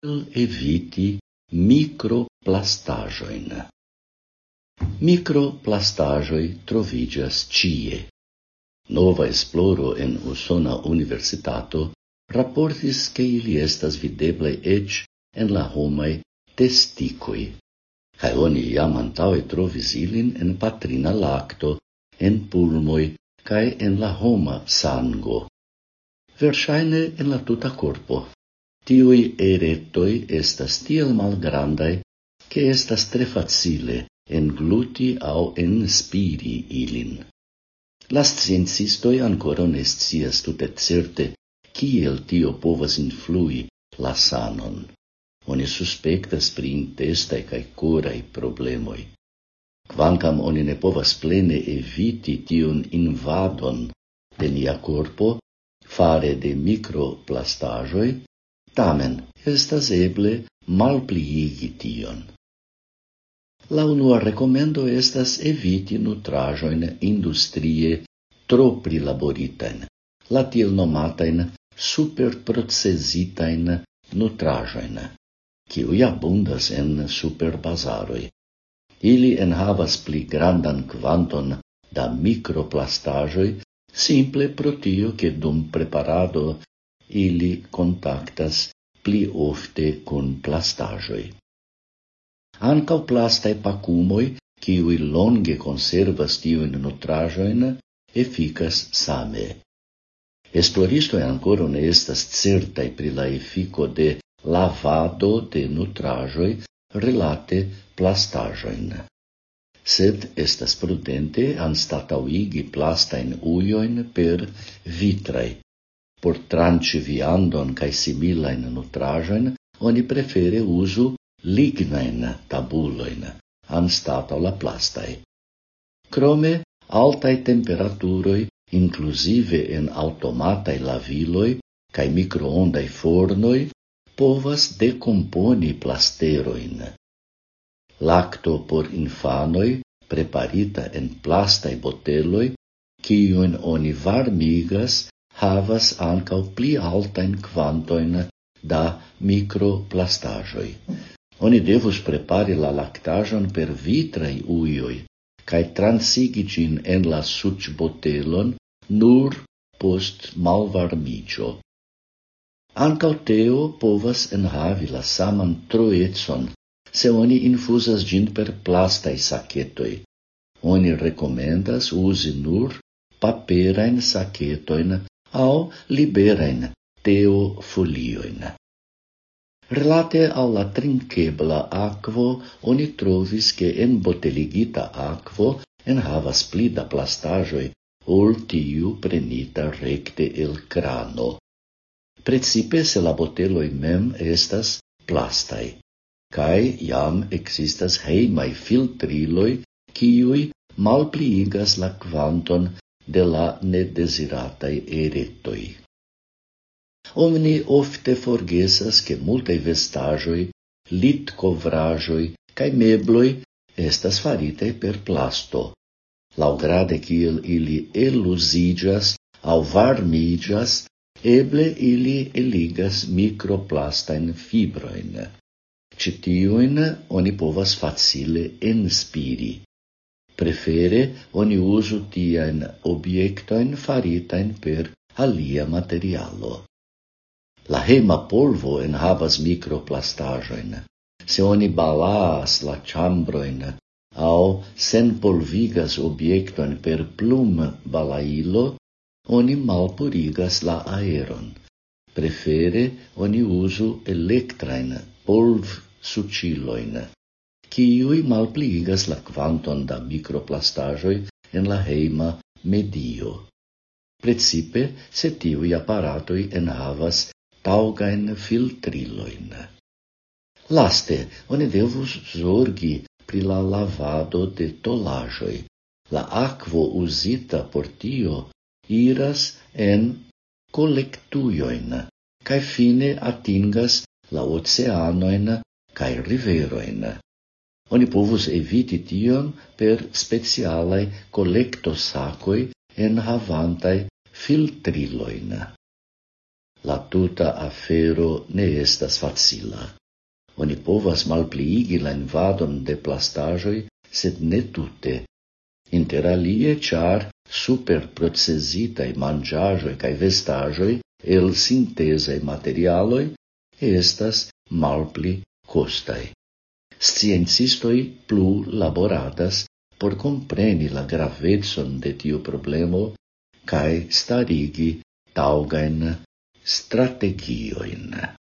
Hm, eviti microplastajoin. Microplastajoi trovigas cie. Nova esploro en Usona Universitato raportis che ili estas videble ec en la homai testicoi, cae oni jam antaue trovis ilin en patrina lacto, en pulmoi, cae en la homa sango, versaine en la tuta corpo tiui eretoi estas tiel malgrandai, che estas tre facile engluti au enspiri ilin. Las sciencistoi ancora ne scias tute certe kiel tio povas influi la sanon. Oni suspectas pri intestai cae corai problemoi. Quancam oni ne povas plene eviti tion invadon de nia corpo, fare de microplastajoi, Tamen, estas eble malpliigi tion. La unua recomendo estas eviti nutrajoin industrie tro prilaboritain, la tiel nomatain superprocesitain nutrajoin, kiui abundas en superbazaroi. Ili enhavas pli grandan quanton da microplastajoi simple protio che dum preparado ili contactas pli ofte con plastajoi. Ancau plastae pacumoi, kiui longe conservas tiuin nutrajoin, efficas same. Esploristoi ancora ne estas certai pri la effico de lavado de nutrajoi relate plastajoin. Sed estas prudente anstatauigi plastain uioin per vitrai Por tranci viandon cae similain nutrajoin, oni prefere usu lignain tabuloin, anstato la plastai. Crome, altai temperaturoi, inclusive en automatai laviloi cae microondai fornoi, povas decomponi plasteroin. Lacto por infanoi, preparita en plastai boteloi, quion oni varmigas havas ancau pli altain quantoin da microplastajoi. Oni devus prepari la lactajon per vitrai uioi, cae transigi ĝin en la suc botelon nur post malvarmigio. Ankaŭ teo povas enhavi la saman troetson, se oni infusas gin per plastai saketoj. Oni recomendas uzi nur paperain sacetojn au liberen teo folioin. Relate alla trinkebla aquo, oni trovis che en boteligita aquo en havas pli da plastajoi ol tiu prenita recte el crano. Precipe se la boteloi mem estas plastai, cae jam existas heimai filtriloi, kiui malpliigas la quanton de la nedesiratai eretoi. Omni ofte forgesas che multae vestagioi, lit covragioi, cae mebloi estas farite per plasto, laugrade kiel ili elusigas au varmigas, eble ili eligas microplastain fibroin. Citiuin oni povas facile inspiri. Prefere oni usu tiaen obiectoin faritain per alia materialo. La hema polvo enhavas microplastajoin. Se oni balas la chambroin au senpolvigas obiectoin per plum balailo, oni malpurigas la aeron. Prefere oni usu electrain polv suciloin kiui malpligas la quanton da microplastajoi en la heima medio. Precipe se tiui apparatoi enhavas taugain filtriloin. Laste, oni devus zorgi pri la lavado de tolajoi. La aquo usita por tio iras en collectuioin, cae fine atingas la oceanoin cae riveroin. Oni povus eviti tion per specialai collectosacoi enhavantai filtriloin. La tuta afero ne estas facila. Oni povas malpliigi la invadon de plastajoi, sed ne tute. Interalie, char super procesitai mangiagioi cae vestajoi el sintesei materialoi estas malpli costai sciencistoi plu laboradas por compreni la gravetson de tiu problemo cae starigi taugain strategioin.